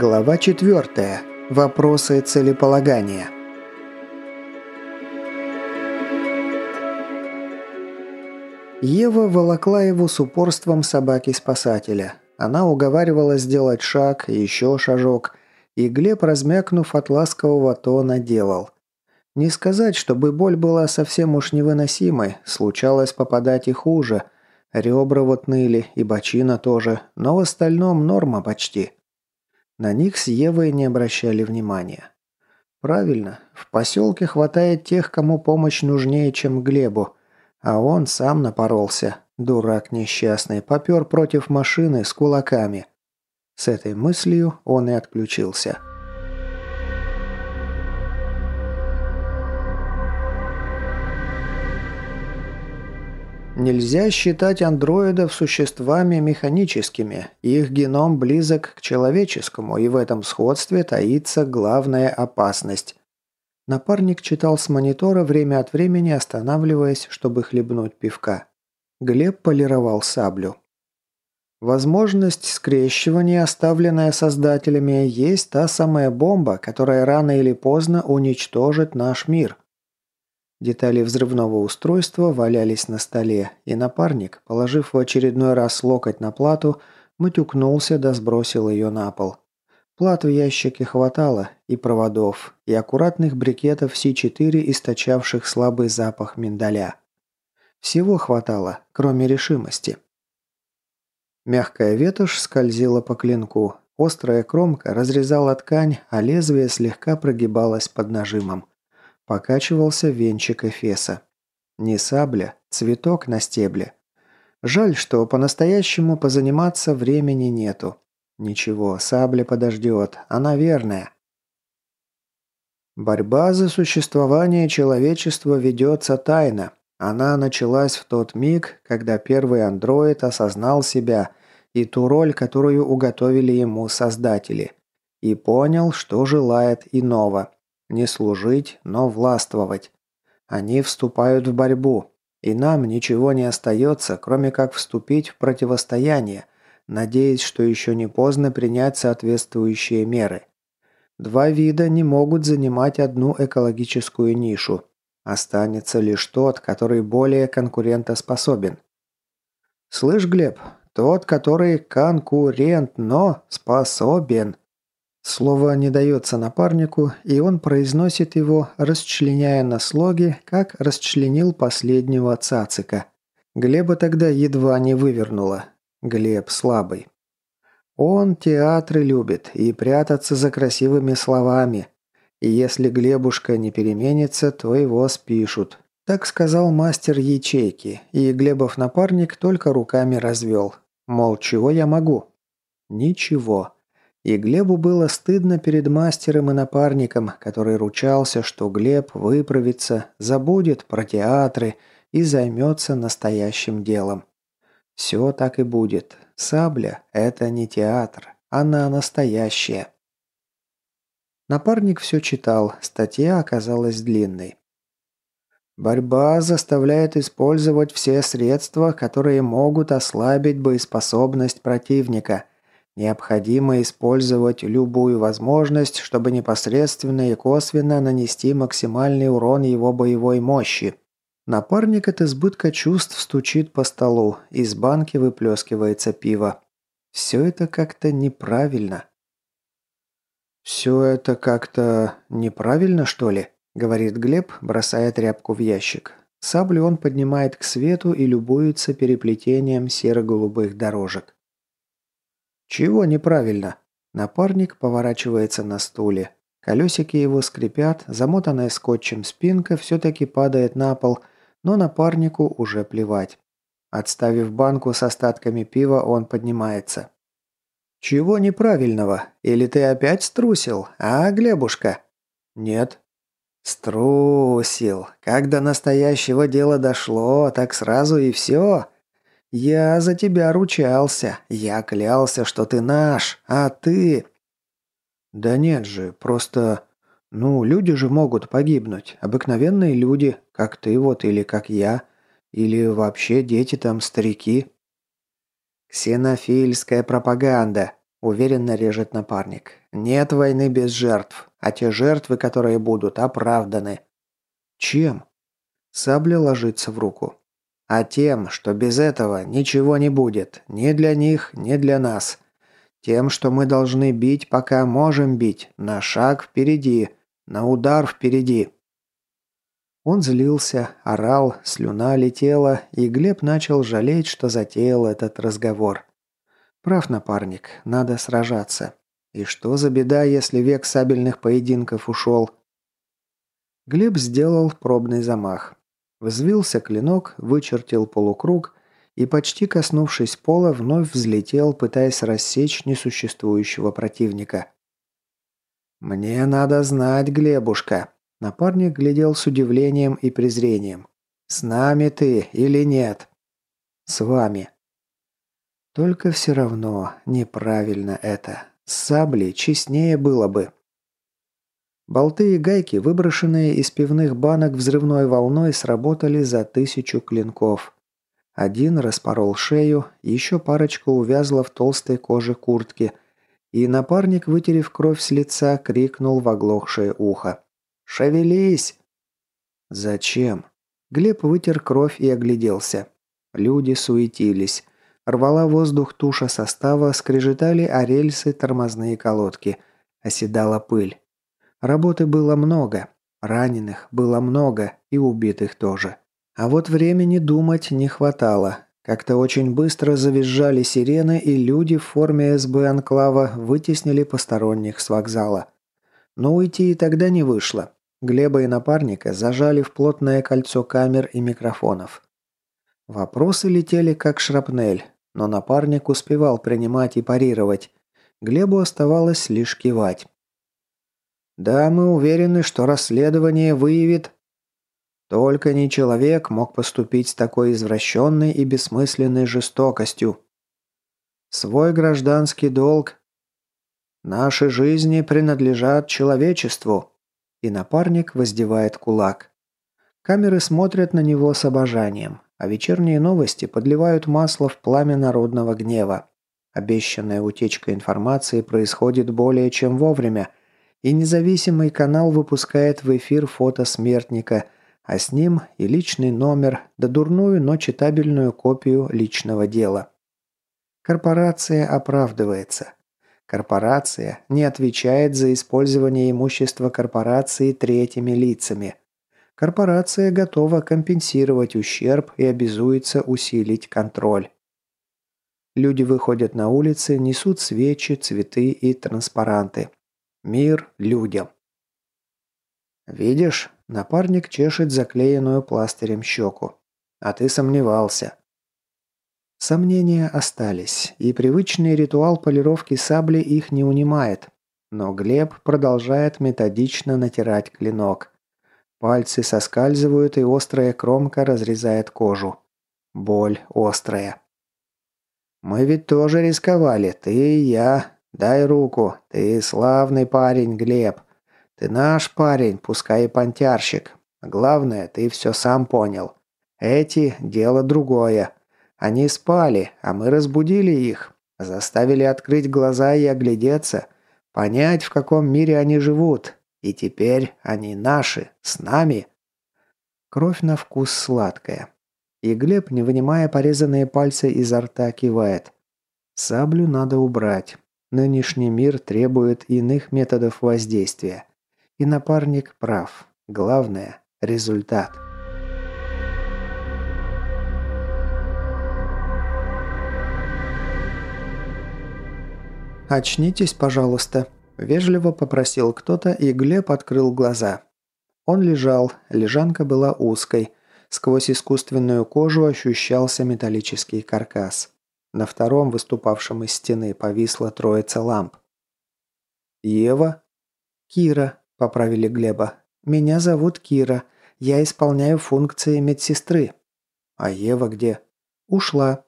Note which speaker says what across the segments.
Speaker 1: Глава 4. Вопросы целеполагания. Ева волокла его с упорством собаки-спасателя. Она уговаривала сделать шаг, еще шажок, и Глеб, размякнув от ласкового тона, делал. Не сказать, чтобы боль была совсем уж невыносимой, случалось попадать и хуже. Ребра вот ныли, и бочина тоже, но в остальном норма почти. На них с Евой не обращали внимания. Правильно, в поселке хватает тех, кому помощь нужнее, чем Глебу. А он сам напоролся, дурак несчастный, попер против машины с кулаками. С этой мыслью он и отключился. Нельзя считать андроидов существами механическими. Их геном близок к человеческому, и в этом сходстве таится главная опасность. Напарник читал с монитора, время от времени останавливаясь, чтобы хлебнуть пивка. Глеб полировал саблю. Возможность скрещивания, оставленная создателями, есть та самая бомба, которая рано или поздно уничтожит наш мир. Детали взрывного устройства валялись на столе, и напарник, положив в очередной раз локоть на плату, матюкнулся да сбросил ее на пол. Плат в ящике хватало, и проводов, и аккуратных брикетов С4, источавших слабый запах миндаля. Всего хватало, кроме решимости. Мягкая ветошь скользила по клинку. Острая кромка разрезала ткань, а лезвие слегка прогибалось под нажимом. Покачивался венчик эфеса. Не сабля, цветок на стебле. Жаль, что по-настоящему позаниматься времени нету. Ничего, сабля подождет, она верная. Борьба за существование человечества ведется тайно. Она началась в тот миг, когда первый андроид осознал себя и ту роль, которую уготовили ему создатели, и понял, что желает иного – не служить, но властвовать. Они вступают в борьбу, и нам ничего не остается, кроме как вступить в противостояние, надеясь, что еще не поздно принять соответствующие меры. Два вида не могут занимать одну экологическую нишу. Останется лишь тот, который более конкурентоспособен. Слышь, Глеб, тот, который конкурент, но способен. Слово не дается напарнику, и он произносит его, расчленяя на слоги, как расчленил последнего цацика. Глеба тогда едва не вывернуло. Глеб слабый. Он театры любит и прятаться за красивыми словами. И если Глебушка не переменится, то его спишут. Так сказал мастер ячейки, и Глебов напарник только руками развел. Мол, чего я могу? Ничего. И Глебу было стыдно перед мастером и напарником, который ручался, что Глеб выправится, забудет про театры и займется настоящим делом. Все так и будет. Сабля – это не театр, она настоящая. Напарник все читал, статья оказалась длинной. Борьба заставляет использовать все средства, которые могут ослабить боеспособность противника – Необходимо использовать любую возможность, чтобы непосредственно и косвенно нанести максимальный урон его боевой мощи. Напарник от избытка чувств стучит по столу, из банки выплескивается пиво. Все это как-то неправильно. «Все это как-то неправильно, что ли?» – говорит Глеб, бросая тряпку в ящик. Саблю он поднимает к свету и любуется переплетением серо-голубых дорожек. «Чего неправильно?» Напарник поворачивается на стуле. Колесики его скрипят, замотанная скотчем спинка все-таки падает на пол, но напарнику уже плевать. Отставив банку с остатками пива, он поднимается. «Чего неправильного? Или ты опять струсил, а, Глебушка?» «Нет». «Струсил. Как до настоящего дела дошло, так сразу и все. «Я за тебя ручался. Я клялся, что ты наш, а ты...» «Да нет же, просто... Ну, люди же могут погибнуть. Обыкновенные люди, как ты вот или как я. Или вообще дети там, старики». «Ксенофильская пропаганда», – уверенно режет напарник. «Нет войны без жертв, а те жертвы, которые будут, оправданы». «Чем?» Сабля ложится в руку. «А тем, что без этого ничего не будет. Ни для них, ни для нас. Тем, что мы должны бить, пока можем бить. На шаг впереди. На удар впереди». Он злился, орал, слюна летела, и Глеб начал жалеть, что затеял этот разговор. Прав напарник, надо сражаться. И что за беда, если век сабельных поединков ушел? Глеб сделал пробный замах. Взвился клинок, вычертил полукруг и, почти коснувшись пола, вновь взлетел, пытаясь рассечь несуществующего противника. «Мне надо знать, Глебушка», Напарник глядел с удивлением и презрением. «С нами ты или нет?» «С вами». Только все равно неправильно это. С саблей честнее было бы. Болты и гайки, выброшенные из пивных банок взрывной волной, сработали за тысячу клинков. Один распорол шею, еще парочка увязла в толстой коже куртки, и напарник, вытерев кровь с лица, крикнул в оглохшее ухо. «Шевелись!» «Зачем?» Глеб вытер кровь и огляделся. Люди суетились. Рвала воздух туша состава, скрежетали о рельсы тормозные колодки. Оседала пыль. Работы было много. Раненых было много и убитых тоже. А вот времени думать не хватало. Как-то очень быстро завизжали сирены, и люди в форме СБ Анклава вытеснили посторонних с вокзала. Но уйти и тогда не вышло. Глеба и напарника зажали в плотное кольцо камер и микрофонов. Вопросы летели как шрапнель, но напарник успевал принимать и парировать. Глебу оставалось лишь кивать. «Да, мы уверены, что расследование выявит...» Только не человек мог поступить с такой извращенной и бессмысленной жестокостью. Свой гражданский долг. Наши жизни принадлежат человечеству и напарник воздевает кулак. Камеры смотрят на него с обожанием, а вечерние новости подливают масло в пламя народного гнева. Обещанная утечка информации происходит более чем вовремя, и независимый канал выпускает в эфир фото смертника, а с ним и личный номер, да дурную, но читабельную копию личного дела. Корпорация оправдывается. Корпорация не отвечает за использование имущества корпорации третьими лицами. Корпорация готова компенсировать ущерб и обязуется усилить контроль. Люди выходят на улицы, несут свечи, цветы и транспаранты. Мир людям. «Видишь?» – напарник чешет заклеенную пластырем щеку. «А ты сомневался. Сомнения остались, и привычный ритуал полировки сабли их не унимает. Но Глеб продолжает методично натирать клинок. Пальцы соскальзывают, и острая кромка разрезает кожу. Боль острая. «Мы ведь тоже рисковали, ты и я. Дай руку. Ты славный парень, Глеб. Ты наш парень, пускай и понтярщик. Главное, ты все сам понял. Эти – дело другое. Они спали, а мы разбудили их, заставили открыть глаза и оглядеться, понять, в каком мире они живут. И теперь они наши, с нами. Кровь на вкус сладкая. И Глеб, не вынимая порезанные пальцы изо рта, кивает. Саблю надо убрать. Нынешний мир требует иных методов воздействия. И напарник прав. Главное – результат. «Очнитесь, пожалуйста», – вежливо попросил кто-то, и Глеб открыл глаза. Он лежал, лежанка была узкой. Сквозь искусственную кожу ощущался металлический каркас. На втором, выступавшем из стены, повисла троица ламп. «Ева?» «Кира», – поправили Глеба. «Меня зовут Кира. Я исполняю функции медсестры». «А Ева где?» «Ушла».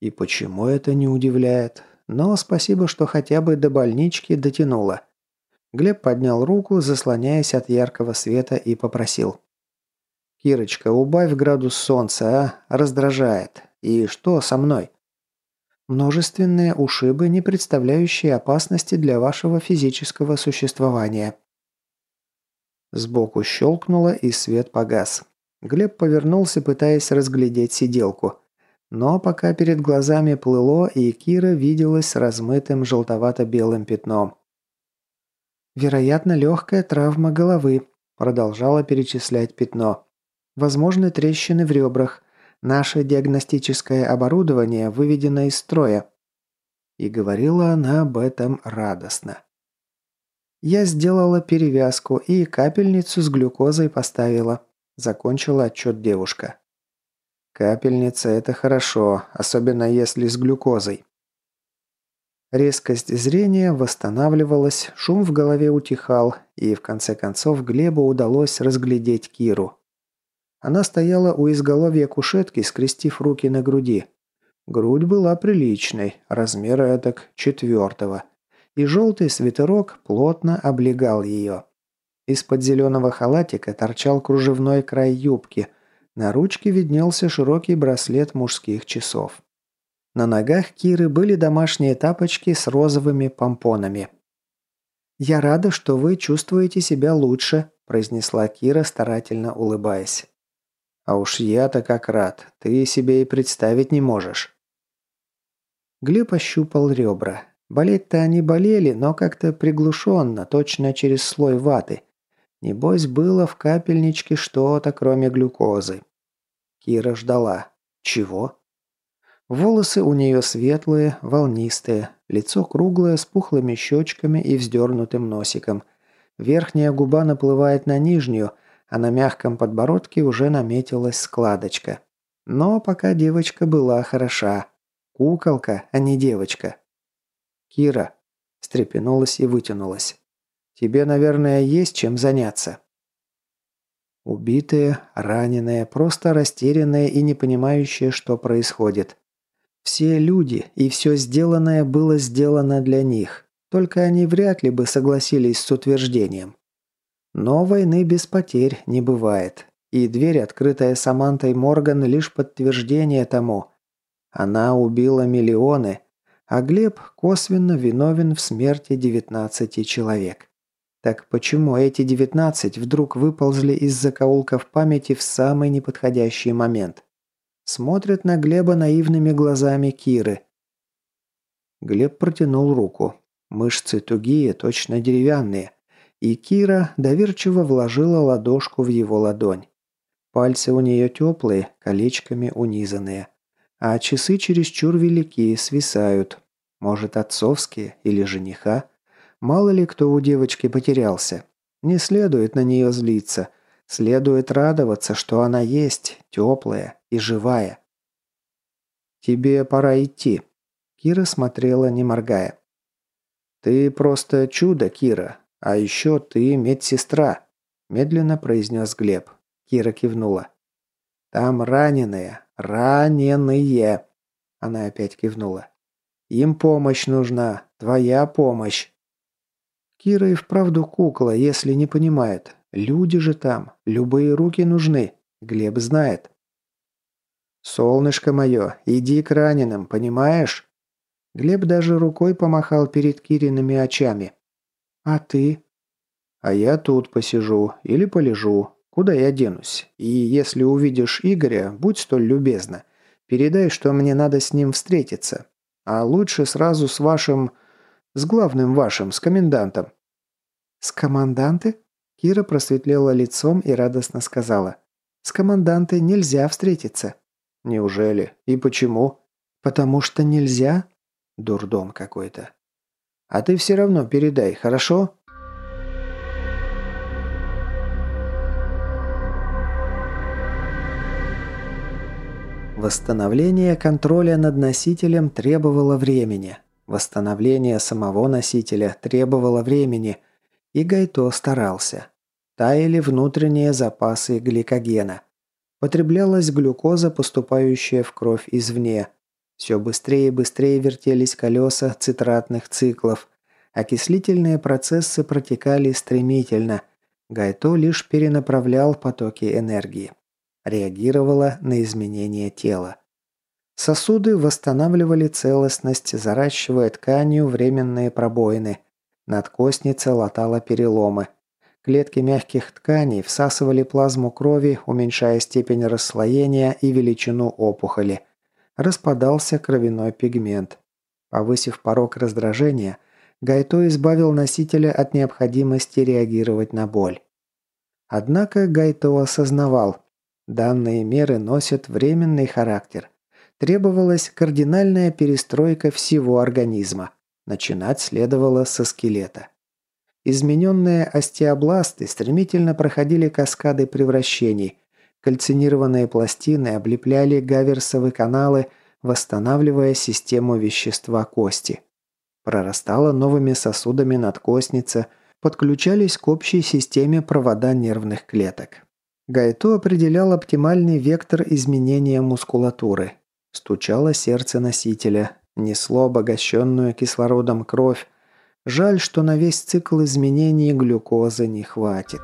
Speaker 1: «И почему это не удивляет? Но спасибо, что хотя бы до больнички дотянула. Глеб поднял руку, заслоняясь от яркого света, и попросил. «Кирочка, убавь градус солнца, а? Раздражает. И что со мной?» Множественные ушибы, не представляющие опасности для вашего физического существования. Сбоку щелкнуло, и свет погас. Глеб повернулся, пытаясь разглядеть сиделку. Но пока перед глазами плыло, и Кира виделась размытым желтовато-белым пятном. «Вероятно, легкая травма головы», – продолжала перечислять пятно. «Возможны трещины в ребрах. Наше диагностическое оборудование выведено из строя». И говорила она об этом радостно. «Я сделала перевязку и капельницу с глюкозой поставила», – закончила отчет девушка. «Капельница – это хорошо, особенно если с глюкозой». Резкость зрения восстанавливалась, шум в голове утихал, и в конце концов Глебу удалось разглядеть Киру. Она стояла у изголовья кушетки, скрестив руки на груди. Грудь была приличной, размера этак четвертого, и желтый свитерок плотно облегал ее. Из-под зеленого халатика торчал кружевной край юбки, на ручке виднелся широкий браслет мужских часов. На ногах Киры были домашние тапочки с розовыми помпонами. «Я рада, что вы чувствуете себя лучше», – произнесла Кира, старательно улыбаясь. «А уж я-то как рад, ты себе и представить не можешь». Глеб ощупал ребра. Болеть-то они болели, но как-то приглушенно, точно через слой ваты. Небось, было в капельничке что-то, кроме глюкозы. Кира ждала. Чего? Волосы у нее светлые, волнистые, лицо круглое, с пухлыми щечками и вздернутым носиком. Верхняя губа наплывает на нижнюю, а на мягком подбородке уже наметилась складочка. Но пока девочка была хороша. Куколка, а не девочка. «Кира», – встрепенулась и вытянулась. «Тебе, наверное, есть чем заняться». Убитые, раненые, просто растерянные и не понимающие, что происходит. Все люди и все сделанное было сделано для них, только они вряд ли бы согласились с утверждением. Но войны без потерь не бывает, и дверь, открытая Самантой Морган, лишь подтверждение тому. Она убила миллионы, а Глеб косвенно виновен в смерти 19 человек. Так почему эти 19 вдруг выползли из закоулков памяти в самый неподходящий момент? Смотрит на Глеба наивными глазами Киры. Глеб протянул руку. Мышцы тугие, точно деревянные. И Кира доверчиво вложила ладошку в его ладонь. Пальцы у нее теплые, колечками унизанные. А часы чересчур велики, свисают. Может, отцовские или жениха? Мало ли кто у девочки потерялся. Не следует на нее злиться – Следует радоваться, что она есть, теплая и живая. «Тебе пора идти», – Кира смотрела, не моргая. «Ты просто чудо, Кира, а еще ты медсестра», – медленно произнес Глеб. Кира кивнула. «Там раненые, раненые!» Она опять кивнула. «Им помощь нужна, твоя помощь!» Кира и вправду кукла, если не понимает. Люди же там, любые руки нужны. Глеб знает. «Солнышко мое, иди к раненым, понимаешь?» Глеб даже рукой помахал перед Кириными очами. «А ты?» «А я тут посижу или полежу. Куда я денусь? И если увидишь Игоря, будь столь любезна. Передай, что мне надо с ним встретиться. А лучше сразу с вашим... с главным вашим, с комендантом». «С команданты?» Кира просветлела лицом и радостно сказала. «С командантой нельзя встретиться». «Неужели? И почему?» «Потому что нельзя?» Дурдом какой-то. «А ты все равно передай, хорошо?» Восстановление контроля над носителем требовало времени. Восстановление самого носителя требовало времени – и Гайто старался. Таяли внутренние запасы гликогена. Потреблялась глюкоза, поступающая в кровь извне. Все быстрее и быстрее вертелись колеса цитратных циклов. Окислительные процессы протекали стремительно. Гайто лишь перенаправлял потоки энергии. Реагировала на изменения тела. Сосуды восстанавливали целостность, заращивая тканью временные пробоины. Надкостница латала переломы. Клетки мягких тканей всасывали плазму крови, уменьшая степень расслоения и величину опухоли. Распадался кровяной пигмент. Повысив порог раздражения, Гайто избавил носителя от необходимости реагировать на боль. Однако Гайто осознавал, данные меры носят временный характер. Требовалась кардинальная перестройка всего организма. Начинать следовало со скелета. Измененные остеобласты стремительно проходили каскады превращений. Кальцинированные пластины облепляли гаверсовые каналы, восстанавливая систему вещества кости. Прорастала новыми сосудами надкостница, подключались к общей системе провода нервных клеток. Гайто определял оптимальный вектор изменения мускулатуры. Стучало сердце носителя, несло обогащенную кислородом кровь, Жаль, что на весь цикл изменений глюкозы не хватит.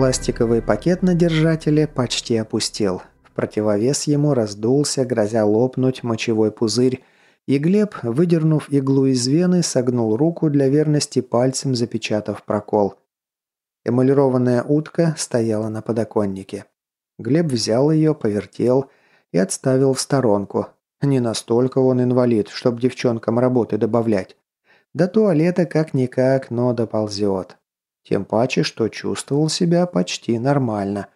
Speaker 1: Пластиковый пакет на держателе почти опустел. В противовес ему раздулся, грозя лопнуть мочевой пузырь, и Глеб, выдернув иглу из вены, согнул руку для верности пальцем, запечатав прокол. Эмалированная утка стояла на подоконнике. Глеб взял ее, повертел и отставил в сторонку. Не настолько он инвалид, чтоб девчонкам работы добавлять. До туалета как-никак, но доползет. Тем паче, что чувствовал себя почти нормально.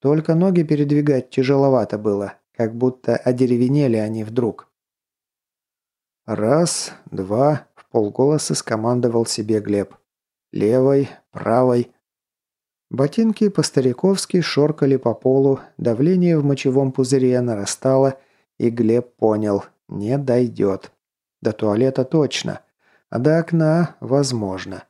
Speaker 1: Только ноги передвигать тяжеловато было, как будто одеревенели они вдруг. «Раз, два», – в полголоса скомандовал себе Глеб. «Левой, правой». Ботинки по-стариковски шоркали по полу, давление в мочевом пузыре нарастало, и Глеб понял – не дойдет. До туалета точно, а до окна – возможно.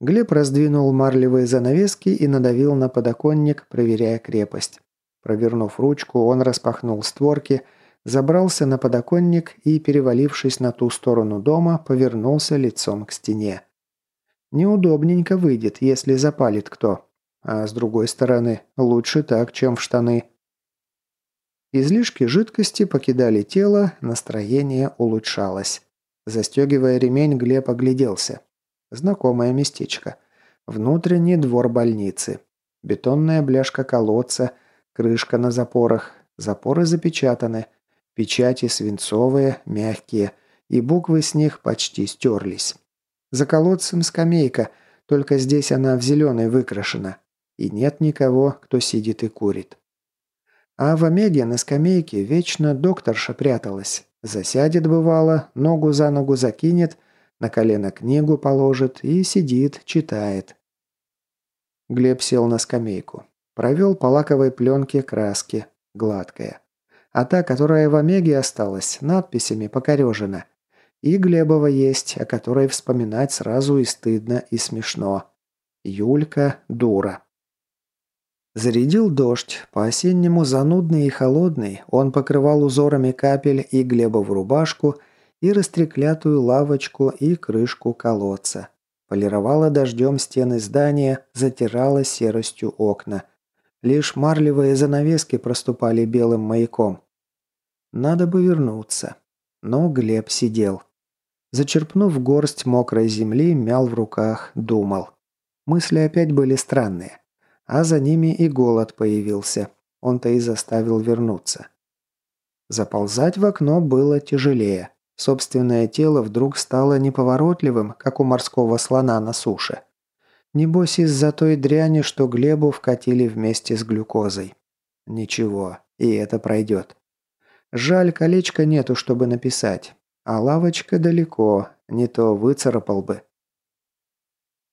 Speaker 1: Глеб раздвинул марлевые занавески и надавил на подоконник, проверяя крепость. Провернув ручку, он распахнул створки, забрался на подоконник и, перевалившись на ту сторону дома, повернулся лицом к стене. Неудобненько выйдет, если запалит кто. А с другой стороны, лучше так, чем в штаны. Излишки жидкости покидали тело, настроение улучшалось. Застегивая ремень, Глеб огляделся. Знакомое местечко. Внутренний двор больницы. Бетонная бляшка колодца, крышка на запорах. Запоры запечатаны. Печати свинцовые, мягкие, и буквы с них почти стерлись. За колодцем скамейка, только здесь она в зеленый выкрашена. И нет никого, кто сидит и курит. А в Омеге на скамейке вечно докторша пряталась. Засядет, бывало, ногу за ногу закинет, на колено книгу положит и сидит, читает. Глеб сел на скамейку. Провел по лаковой пленке краски, гладкая. А та, которая в Омеге осталась, надписями покорежена – и Глебова есть, о которой вспоминать сразу и стыдно, и смешно. Юлька – дура. Зарядил дождь, по-осеннему занудный и холодный, он покрывал узорами капель и Глебову рубашку, и растреклятую лавочку, и крышку колодца. Полировала дождем стены здания, затирала серостью окна. Лишь марлевые занавески проступали белым маяком. Надо бы вернуться. Но Глеб сидел. Зачерпнув горсть мокрой земли, мял в руках, думал. Мысли опять были странные. А за ними и голод появился. Он-то и заставил вернуться. Заползать в окно было тяжелее. Собственное тело вдруг стало неповоротливым, как у морского слона на суше. Небось из-за той дряни, что Глебу вкатили вместе с глюкозой. Ничего, и это пройдет. Жаль, колечка нету, чтобы написать. А лавочка далеко, не то выцарапал бы.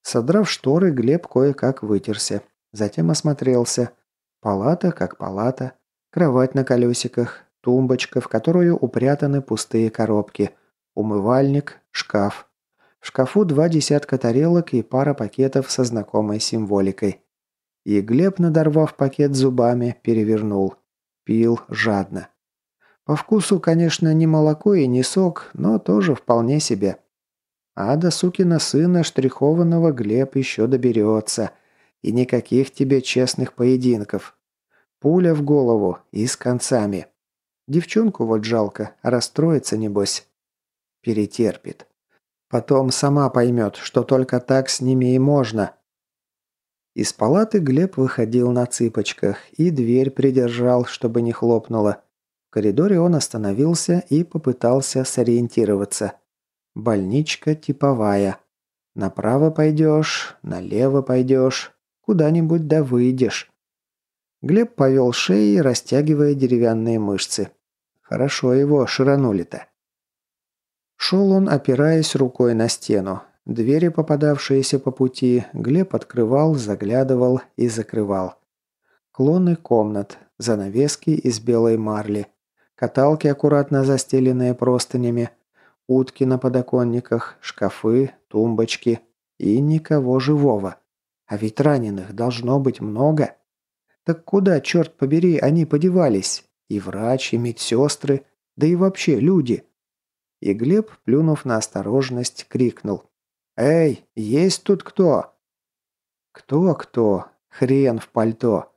Speaker 1: Содрав шторы, Глеб кое-как вытерся. Затем осмотрелся. Палата как палата. Кровать на колесиках. Тумбочка, в которую упрятаны пустые коробки. Умывальник, шкаф. В шкафу два десятка тарелок и пара пакетов со знакомой символикой. И Глеб, надорвав пакет зубами, перевернул. Пил жадно. По вкусу, конечно, не молоко и не сок, но тоже вполне себе. А до сукина сына штрихованного Глеб еще доберется. И никаких тебе честных поединков. Пуля в голову и с концами. Девчонку вот жалко, расстроится небось. Перетерпит. Потом сама поймет, что только так с ними и можно. Из палаты Глеб выходил на цыпочках и дверь придержал, чтобы не хлопнула. В коридоре он остановился и попытался сориентироваться. Больничка типовая. Направо пойдешь, налево пойдешь, куда-нибудь да выйдешь. Глеб повел шеей, растягивая деревянные мышцы. Хорошо его ширанули-то. Шел он, опираясь рукой на стену. Двери, попадавшиеся по пути, Глеб открывал, заглядывал и закрывал. Клоны комнат, занавески из белой марли, каталки, аккуратно застеленные простынями, утки на подоконниках, шкафы, тумбочки и никого живого. А ведь раненых должно быть много. Так куда, черт побери, они подевались? И врач, и медсестры, да и вообще люди. И Глеб, плюнув на осторожность, крикнул. «Эй, есть тут кто?» «Кто-кто? Хрен в пальто!»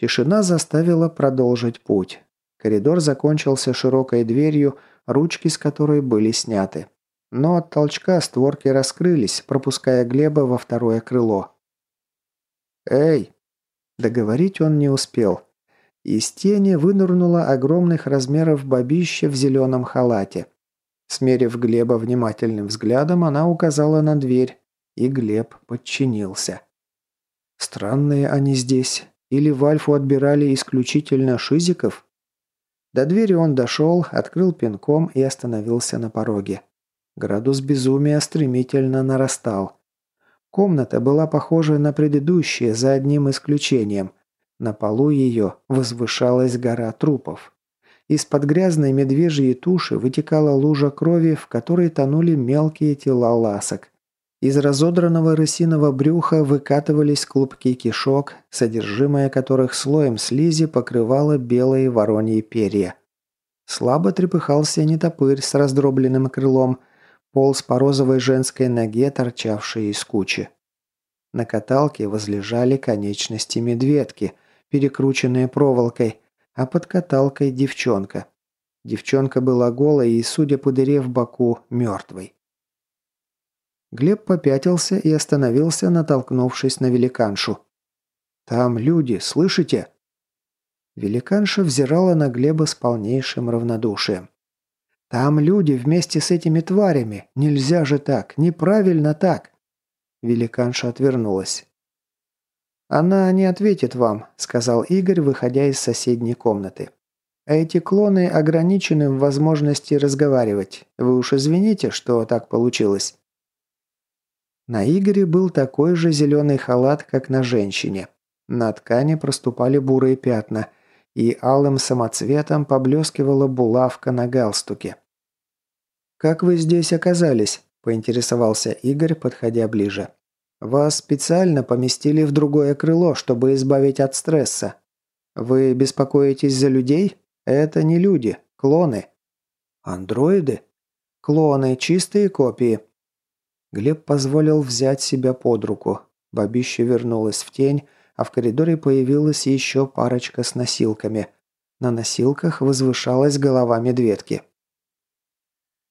Speaker 1: Тишина заставила продолжить путь. Коридор закончился широкой дверью, ручки с которой были сняты. Но от толчка створки раскрылись, пропуская Глеба во второе крыло. «Эй!» Договорить он не успел. Из тени вынырнула огромных размеров бабища в зеленом халате. Смерив Глеба внимательным взглядом, она указала на дверь, и Глеб подчинился. Странные они здесь. Или в Альфу отбирали исключительно шизиков? До двери он дошел, открыл пинком и остановился на пороге. Градус безумия стремительно нарастал. Комната была похожа на предыдущие, за одним исключением. На полу ее возвышалась гора трупов. Из-под грязной медвежьей туши вытекала лужа крови, в которой тонули мелкие тела ласок. Из разодранного рысиного брюха выкатывались клубки кишок, содержимое которых слоем слизи покрывало белые вороньи перья. Слабо трепыхался нетопырь с раздробленным крылом, полз по розовой женской ноге, торчавшей из кучи. На каталке возлежали конечности медведки, перекрученные проволокой, а под каталкой девчонка. Девчонка была голой и, судя по дыре в боку, мертвой. Глеб попятился и остановился, натолкнувшись на великаншу. «Там люди, слышите?» Великанша взирала на Глеба с полнейшим равнодушием. «Там люди вместе с этими тварями. Нельзя же так. Неправильно так». Великанша отвернулась. «Она не ответит вам», – сказал Игорь, выходя из соседней комнаты. «Эти клоны ограничены в возможности разговаривать. Вы уж извините, что так получилось». На Игоре был такой же зеленый халат, как на женщине. На ткани проступали бурые пятна, и алым самоцветом поблескивала булавка на галстуке. «Как вы здесь оказались?» – поинтересовался Игорь, подходя ближе. «Вас специально поместили в другое крыло, чтобы избавить от стресса. Вы беспокоитесь за людей? Это не люди, клоны». «Андроиды?» «Клоны, чистые копии. Глеб позволил взять себя под руку. Бабище вернулась в тень, а в коридоре появилась еще парочка с носилками. На носилках возвышалась голова медведки.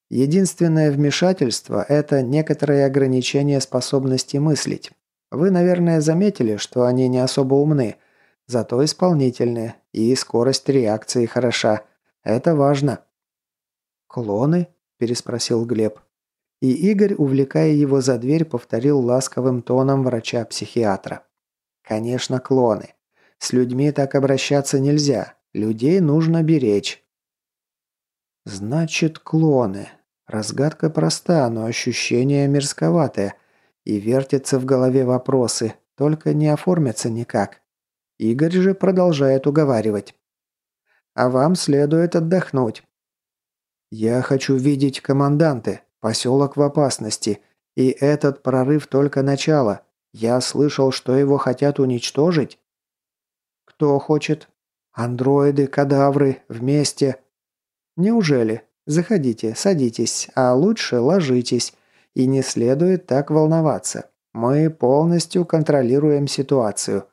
Speaker 1: Единственное вмешательство – это некоторое ограничение способности мыслить. Вы, наверное, заметили, что они не особо умны, зато исполнительны, и скорость реакции хороша. Это важно. «Клоны?» – переспросил Глеб. И Игорь, увлекая его за дверь, повторил ласковым тоном врача-психиатра. «Конечно, клоны. С людьми так обращаться нельзя. Людей нужно беречь». «Значит, клоны. Разгадка проста, но ощущение мерзковатое. И вертятся в голове вопросы, только не оформятся никак. Игорь же продолжает уговаривать. «А вам следует отдохнуть». «Я хочу видеть команданты», Поселок в опасности. И этот прорыв только начало. Я слышал, что его хотят уничтожить. Кто хочет? Андроиды, кадавры, вместе. Неужели? Заходите, садитесь, а лучше ложитесь. И не следует так волноваться. Мы полностью контролируем ситуацию».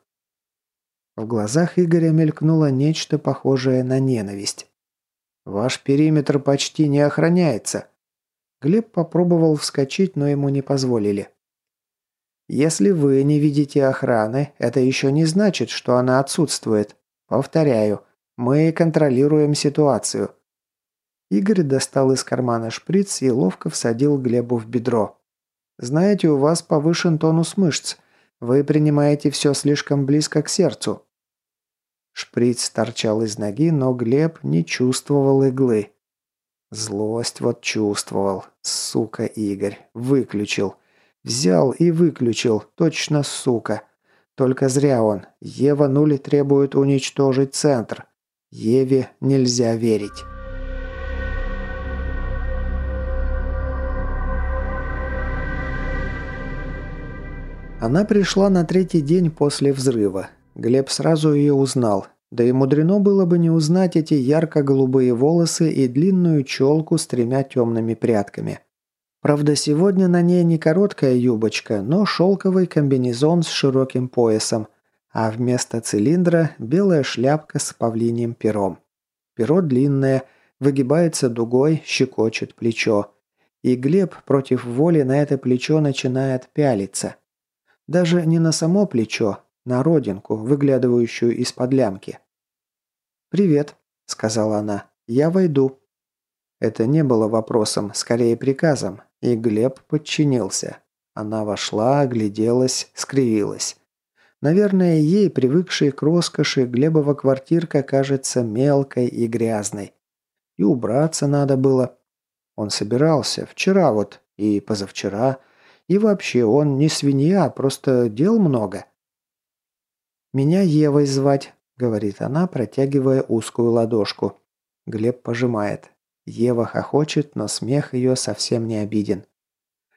Speaker 1: В глазах Игоря мелькнуло нечто похожее на ненависть. «Ваш периметр почти не охраняется». Глеб попробовал вскочить, но ему не позволили. «Если вы не видите охраны, это еще не значит, что она отсутствует. Повторяю, мы контролируем ситуацию». Игорь достал из кармана шприц и ловко всадил Глебу в бедро. «Знаете, у вас повышен тонус мышц. Вы принимаете все слишком близко к сердцу». Шприц торчал из ноги, но Глеб не чувствовал иглы. Злость вот чувствовал. Сука, Игорь. Выключил. Взял и выключил. Точно сука. Только зря он. Ева Нули требует уничтожить центр. Еве нельзя верить. Она пришла на третий день после взрыва. Глеб сразу ее узнал. Да и мудрено было бы не узнать эти ярко-голубые волосы и длинную челку с тремя темными прядками. Правда, сегодня на ней не короткая юбочка, но шелковый комбинезон с широким поясом, а вместо цилиндра белая шляпка с павлиним пером. Перо длинное, выгибается дугой, щекочет плечо. И Глеб против воли на это плечо начинает пялиться. Даже не на само плечо, на родинку, выглядывающую из-под лямки. «Привет», — сказала она, — «я войду». Это не было вопросом, скорее приказом, и Глеб подчинился. Она вошла, огляделась, скривилась. Наверное, ей, привыкшей к роскоши, Глебова квартирка кажется мелкой и грязной. И убраться надо было. Он собирался, вчера вот, и позавчера, и вообще он не свинья, просто дел много. «Меня Евой звать», — говорит она, протягивая узкую ладошку. Глеб пожимает. Ева хохочет, но смех ее совсем не обиден.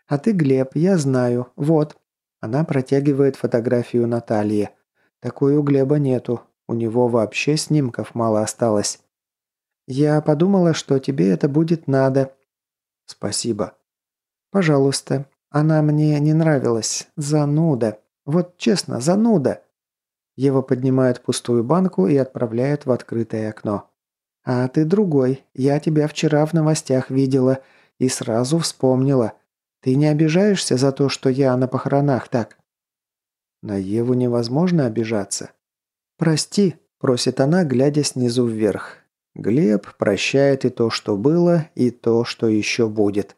Speaker 1: «А ты, Глеб, я знаю. Вот». Она протягивает фотографию Натальи. Такой у Глеба нету. У него вообще снимков мало осталось. «Я подумала, что тебе это будет надо». «Спасибо». «Пожалуйста. Она мне не нравилась. Зануда. Вот честно, зануда». Ева поднимает пустую банку и отправляет в открытое окно. «А ты другой. Я тебя вчера в новостях видела и сразу вспомнила. Ты не обижаешься за то, что я на похоронах так?» На Еву невозможно обижаться. «Прости», – просит она, глядя снизу вверх. Глеб прощает и то, что было, и то, что еще будет.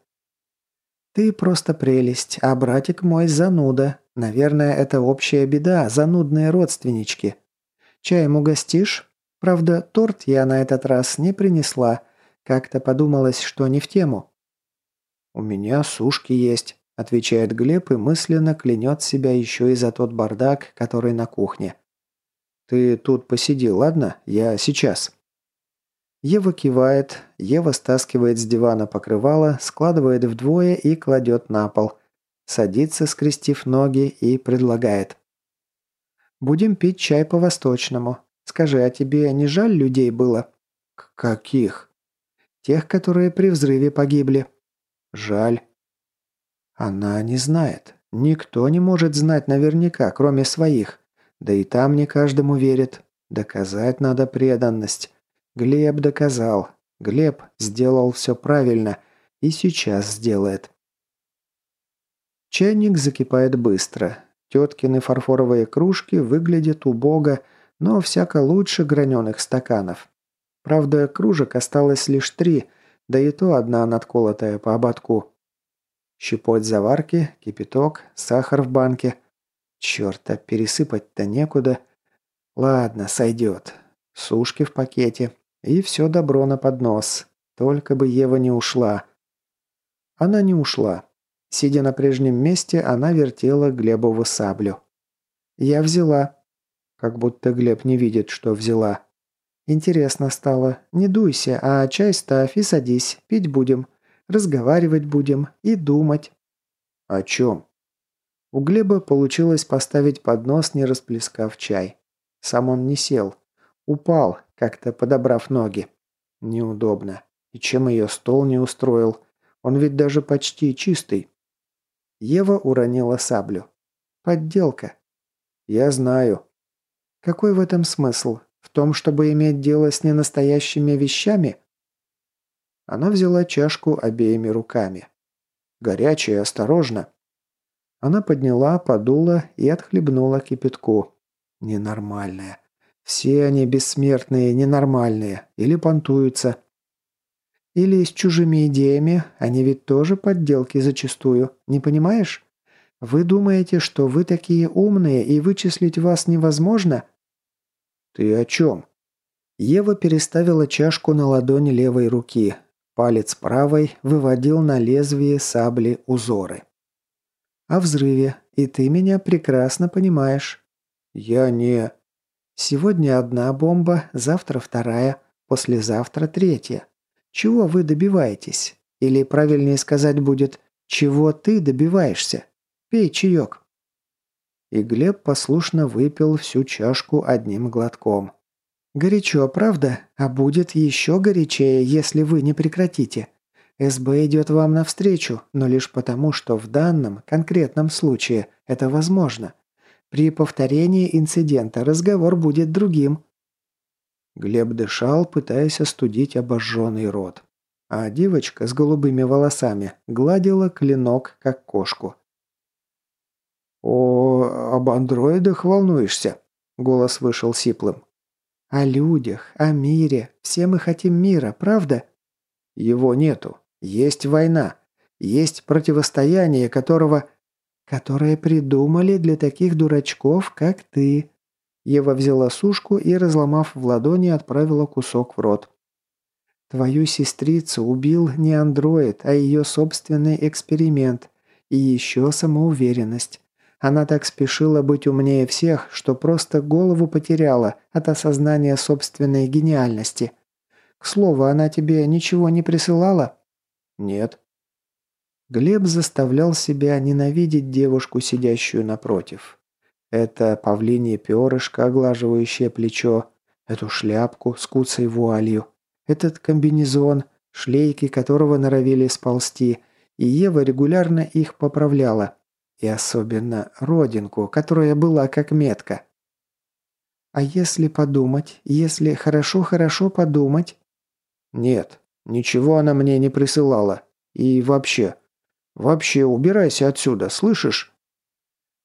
Speaker 1: «Ты просто прелесть, а братик мой зануда. Наверное, это общая беда, занудные родственнички. Чаем угостишь? Правда, торт я на этот раз не принесла. Как-то подумалось, что не в тему». «У меня сушки есть», – отвечает Глеб и мысленно клянет себя еще и за тот бардак, который на кухне. «Ты тут посиди, ладно? Я сейчас». Ева кивает, Ева стаскивает с дивана покрывало, складывает вдвое и кладет на пол. Садится, скрестив ноги, и предлагает. «Будем пить чай по-восточному. Скажи, а тебе не жаль людей было?» К «Каких?» «Тех, которые при взрыве погибли». «Жаль». Она не знает. Никто не может знать наверняка, кроме своих. Да и там не каждому верит. Доказать надо преданность. Глеб доказал. Глеб сделал все правильно и сейчас сделает. Чайник закипает быстро. Теткины фарфоровые кружки выглядят убого, но всяко лучше граненых стаканов. Правда, кружек осталось лишь три, да и то одна надколотая по ободку. Щепоть заварки, кипяток, сахар в банке. Черт, пересыпать-то некуда. Ладно, сойдет. Сушки в пакете. И все добро на поднос. Только бы Ева не ушла. Она не ушла. Сидя на прежнем месте, она вертела Глебову саблю. «Я взяла». Как будто Глеб не видит, что взяла. «Интересно стало. Не дуйся, а чай ставь и садись. Пить будем. Разговаривать будем. И думать». «О чем?» У Глеба получилось поставить поднос, не расплескав чай. Сам он не сел. Упал, как-то подобрав ноги. Неудобно. И чем ее стол не устроил? Он ведь даже почти чистый. Ева уронила саблю. Подделка».
Speaker 2: «Я знаю».
Speaker 1: «Какой в этом смысл? В том, чтобы иметь дело с ненастоящими вещами?» Она взяла чашку обеими руками.
Speaker 2: «Горячая, осторожно».
Speaker 1: Она подняла, подула и отхлебнула кипятку. Ненормальная. Все они бессмертные, ненормальные. Или понтуются. Или с чужими идеями, они ведь тоже подделки зачастую. Не понимаешь? Вы думаете, что вы такие умные и вычислить вас невозможно?
Speaker 2: Ты о чем?
Speaker 1: Ева переставила чашку на ладони левой руки. Палец правой выводил на лезвие сабли узоры. «О взрыве, и ты меня прекрасно понимаешь».
Speaker 2: «Я не...»
Speaker 1: «Сегодня одна бомба, завтра вторая, послезавтра третья. Чего вы добиваетесь? Или правильнее сказать будет, чего ты добиваешься? Пей чаек». И Глеб послушно выпил всю чашку одним глотком. «Горячо, правда? А будет еще горячее, если вы не прекратите. СБ идет вам навстречу, но лишь потому, что в данном, конкретном случае это возможно. При повторении инцидента разговор будет другим».
Speaker 2: Глеб дышал, пытаясь остудить обожженный рот.
Speaker 1: А девочка с голубыми волосами гладила клинок, как кошку.
Speaker 2: «О, об андроидах волнуешься?» Голос вышел сиплым.
Speaker 1: О людях, о мире. Все мы хотим мира, правда?
Speaker 2: Его нету. Есть война. Есть противостояние, которого...
Speaker 1: Которое придумали для таких дурачков, как ты. Ева взяла сушку и, разломав в ладони, отправила кусок в рот. Твою сестрицу убил не андроид, а ее собственный эксперимент. И еще самоуверенность. Она так спешила быть умнее всех, что просто голову потеряла от осознания собственной гениальности. К слову, она тебе ничего не присылала?
Speaker 2: Нет.
Speaker 1: Глеб заставлял себя ненавидеть девушку, сидящую напротив. Это павлинье перышко, оглаживающее плечо, эту шляпку с куцей вуалью, этот комбинезон, шлейки которого норовили сползти, и Ева регулярно их поправляла – и особенно родинку, которая была как метка. А если подумать, если хорошо-хорошо подумать?
Speaker 2: Нет, ничего она мне не присылала. И вообще, вообще убирайся отсюда, слышишь?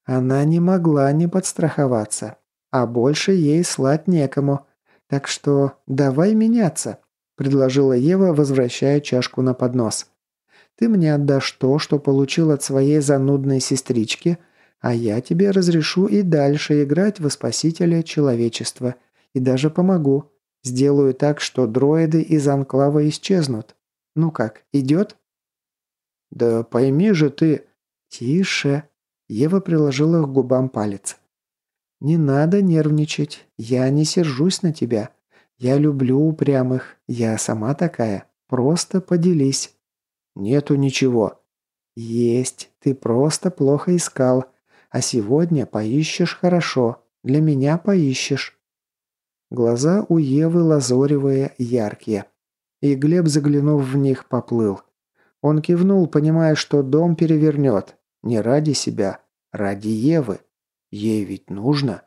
Speaker 1: Она не могла не подстраховаться, а больше ей слать некому. Так что давай меняться, предложила Ева, возвращая чашку на поднос. Ты мне отдашь то, что получил от своей занудной сестрички, а я тебе разрешу и дальше играть во спасителя человечества. И даже помогу. Сделаю так, что дроиды из Анклава исчезнут. Ну как, идет?»
Speaker 2: «Да пойми же ты...»
Speaker 1: «Тише!» Ева приложила к губам палец. «Не надо нервничать. Я не сержусь на тебя. Я люблю упрямых. Я сама такая. Просто поделись».
Speaker 2: «Нету ничего».
Speaker 1: «Есть. Ты просто плохо искал. А сегодня поищешь хорошо. Для меня поищешь». Глаза у Евы лазоревые, яркие. И Глеб, заглянув в них, поплыл. Он кивнул, понимая, что дом перевернет. Не ради себя, ради Евы. Ей ведь нужно.